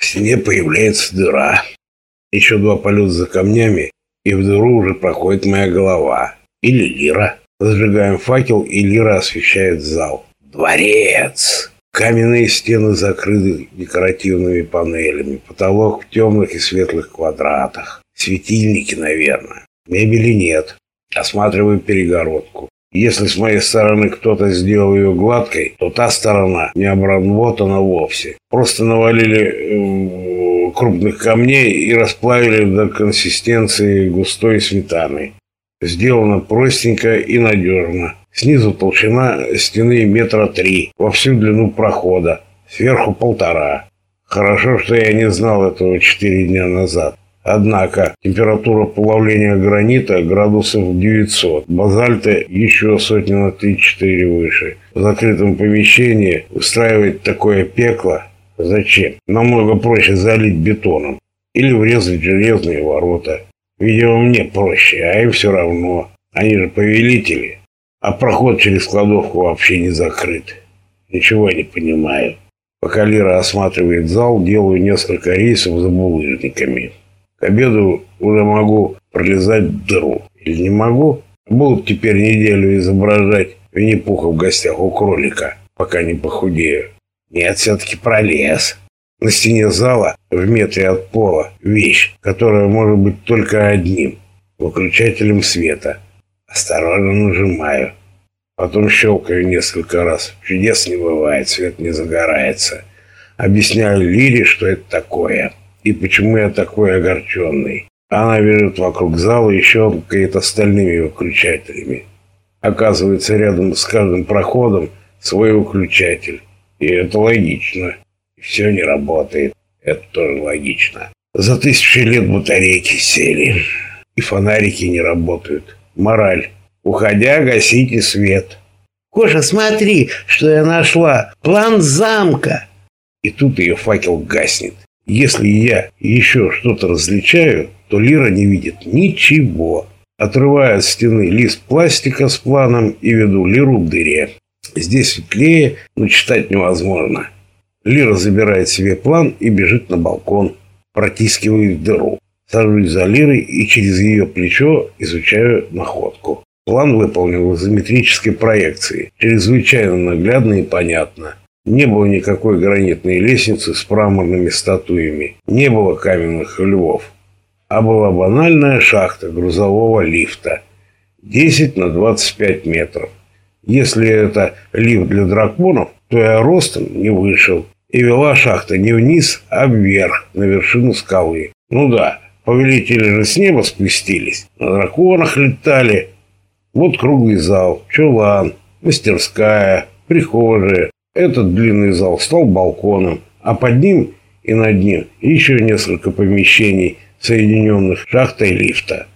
В стене появляется дыра. Еще два полета за камнями, и в дыру уже проходит моя голова. Или лира. Зажигаем факел, и лира освещает зал. Дворец! Каменные стены закрыты декоративными панелями, потолок в темных и светлых квадратах. Светильники, наверное. Мебели нет. Осматриваю перегородку. Если с моей стороны кто-то сделал ее гладкой, то та сторона не обработана вовсе. Просто навалили э, крупных камней и расплавили до консистенции густой сметаны. Сделано простенько и надежно. Снизу толщина стены метра три, во всю длину прохода, сверху полтора. Хорошо, что я не знал этого четыре дня назад. Однако температура плавления гранита градусов 900, базальта еще сотни на 3-4 выше. В закрытом помещении устраивать такое пекло зачем? Намного проще залить бетоном или врезать железные ворота. Видимо, мне проще, а им все равно. Они же повелители. А проход через кладовку вообще не закрыт. Ничего не понимаю. Пока Лира осматривает зал, делаю несколько рейсов за булыжниками. К обеду уже могу пролезать дыру. Или не могу? Будут теперь неделю изображать Винни-Пуха в гостях у кролика, пока не похудею. Нет, все-таки пролез. На стене зала, в метре от пола, вещь, которая может быть только одним – выключателем света. Осторожно нажимаю. Потом щелкаю несколько раз. Чудес не бывает, свет не загорается. Объясняю Лире, что это такое и почему я такой огорченный. Она бежит вокруг зала еще какие-то остальными выключателями. Оказывается, рядом с каждым проходом свой выключатель. И это логично. Все не работает. Это тоже логично. За тысячи лет батарейки сели. И фонарики не работают. Мораль. Уходя, гасите свет. Коша, смотри, что я нашла. План замка. И тут ее факел гаснет. Если я еще что-то различаю, то Лира не видит ничего. Отрываю от стены лист пластика с планом и веду Лиру в дыре. Здесь светлее, но читать невозможно. Лира забирает себе план и бежит на балкон. Протискивает в дыру. Сажусь за Лирой и через ее плечо изучаю находку. План выполнен в изометрической проекции. Чрезвычайно наглядно и понятно. Не было никакой гранитной лестницы с мраморными статуями. Не было каменных львов. А была банальная шахта грузового лифта. 10 на 25 метров. Если это лифт для драконов, то я ростом не вышел. И вела шахта не вниз, а вверх, на вершину скалы. Ну да, повелители же с неба спустились, на драконах летали. Вот круглый зал, чулан, мастерская, прихожая, этот длинный зал стал балконом, а под ним и над ним еще несколько помещений, соединенных шахтой лифта.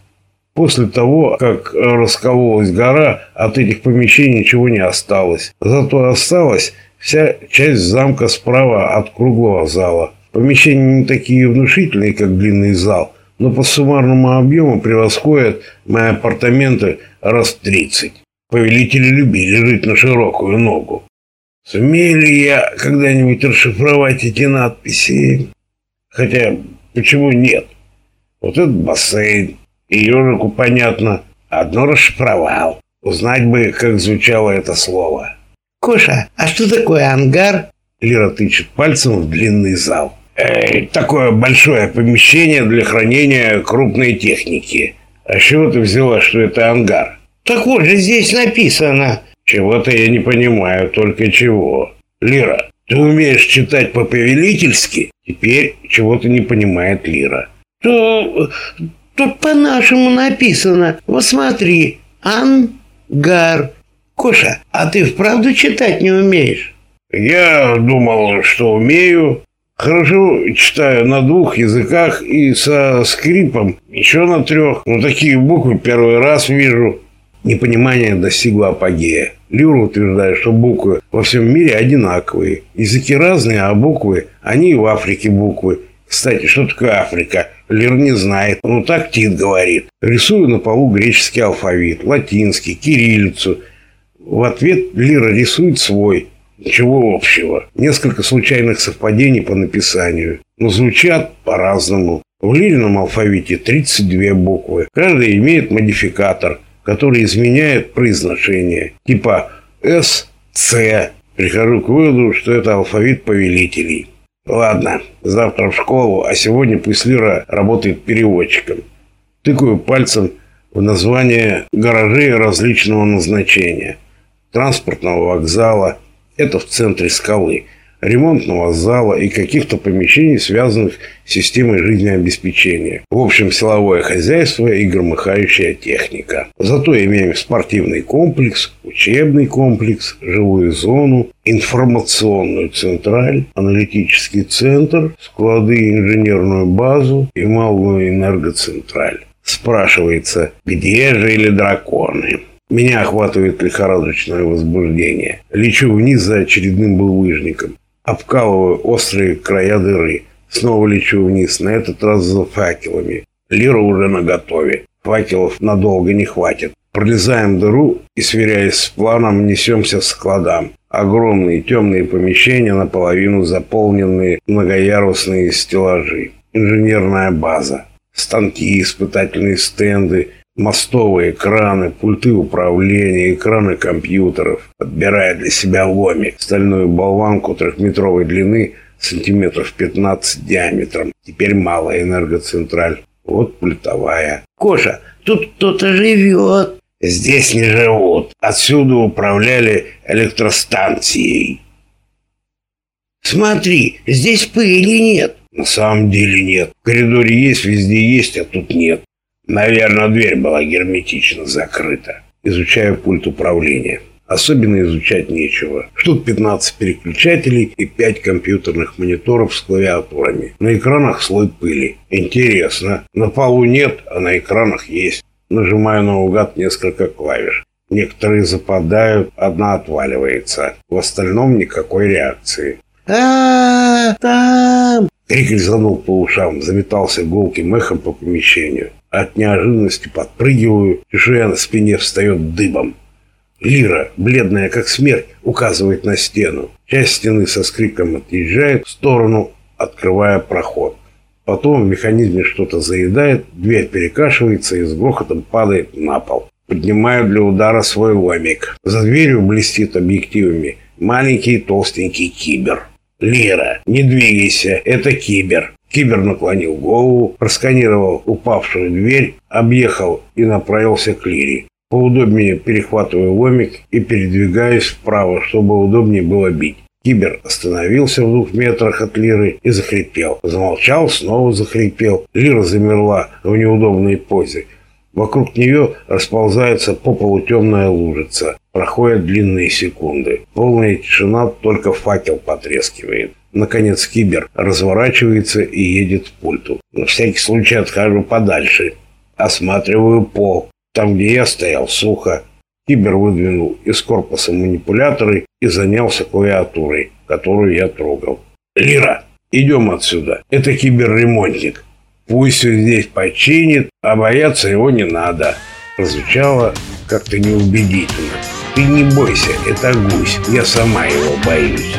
После того, как раскололась гора, от этих помещений ничего не осталось. Зато осталась вся часть замка справа от круглого зала. Помещения не такие внушительные, как длинный зал, но по суммарному объему превосходят мои апартаменты раз в 30. Повелители любили жить на широкую ногу. Сумею ли я когда-нибудь расшифровать эти надписи? Хотя, почему нет? Вот этот бассейн, и ежику понятно. Одно расшифровал. Узнать бы, как звучало это слово. Коша, а что такое ангар? Лира тычет пальцем в длинный зал. Э, такое большое помещение для хранения крупной техники. А чего ты взяла, что это ангар? Так вот же здесь написано. Чего-то я не понимаю, только чего. Лира, ты умеешь читать по-повелительски? Теперь чего-то не понимает Лира. То, тут по-нашему написано. Вот смотри, ангар. Коша, а ты вправду читать не умеешь? Я думал, что умею. Хорошо читаю на двух языках и со скрипом еще на трех. Но такие буквы первый раз вижу. Непонимание достигло апогея. Люра утверждает, что буквы во всем мире одинаковые. Языки разные, а буквы, они и в Африке буквы. Кстати, что такое Африка? Лир не знает. Ну, так Тит говорит. Рисую на полу греческий алфавит, латинский, кириллицу. В ответ Лира рисует свой. Ничего общего. Несколько случайных совпадений по написанию. Но звучат по-разному. В лирином алфавите 32 буквы. Каждая имеет модификатор, который изменяет произношение. Типа С, С. Прихожу к выводу, что это алфавит повелителей. Ладно, завтра в школу, а сегодня пусть Лира работает переводчиком. Тыкаю пальцем в название гаражей различного назначения. Транспортного вокзала, это в центре скалы, ремонтного зала и каких-то помещений, связанных с системой жизнеобеспечения. В общем, силовое хозяйство и громыхающая техника. Зато имеем спортивный комплекс, учебный комплекс, жилую зону, информационную централь, аналитический центр, склады инженерную базу и малую энергоцентраль. Спрашивается, где жили драконы? Меня охватывает лихорадочное возбуждение. Лечу вниз за очередным булыжником. Обкалываю острые края дыры. Снова лечу вниз, на этот раз за факелами. Лира уже наготове. Факелов надолго не хватит. Пролезаем дыру и, сверяясь с планом, несемся к складам. Огромные темные помещения, наполовину заполненные многоярусные стеллажи. Инженерная база. Станки, испытательные стенды, мостовые экраны, пульты управления, экраны компьютеров. Подбирая для себя ломик, стальную болванку трехметровой длины, сантиметров 15 диаметром. Теперь малая энергоцентраль. Вот пультовая. Коша, тут кто-то живет. Здесь не живут. Отсюда управляли электростанцией. Смотри, здесь пыли нет. На самом деле нет. В коридоре есть, везде есть, а тут нет. Наверное, дверь была герметично закрыта. Изучаю пульт управления. Особенно изучать нечего. Штук 15 переключателей и 5 компьютерных мониторов с клавиатурами. На экранах слой пыли. Интересно. На полу нет, а на экранах есть. Нажимаю наугад несколько клавиш. Некоторые западают, одна отваливается. В остальном никакой реакции. А, там Крик резанул по ушам, заметался гулким эхом по помещению. От неожиданности подпрыгиваю, чешуя на спине встает дыбом. Лира, бледная как смерть, указывает на стену. Часть стены со скрипом отъезжает в сторону, открывая проход. Потом в механизме что-то заедает, дверь перекашивается и с грохотом падает на пол. Поднимаю для удара свой ломик. За дверью блестит объективами маленький толстенький кибер. «Лера, не двигайся, это кибер». Кибер наклонил голову, просканировал упавшую дверь, объехал и направился к Лире. Поудобнее перехватываю ломик и передвигаюсь вправо, чтобы удобнее было бить. Кибер остановился в двух метрах от Лиры и захрипел. Замолчал, снова захрипел. Лира замерла в неудобной позе. Вокруг нее расползается по полу лужица. Проходят длинные секунды. Полная тишина, только факел потрескивает. Наконец кибер разворачивается и едет к пульту. На всякий случай отхожу подальше. Осматриваю пол. Там, где я стоял, сухо. Кибер выдвинул из корпуса манипуляторы и занялся клавиатурой, которую я трогал. «Лира, идем отсюда. Это киберремонтник. Пусть все здесь починит, а бояться его не надо». Прозвучало как-то неубедительно. Ты не бойся, это гусь, я сама его боюсь.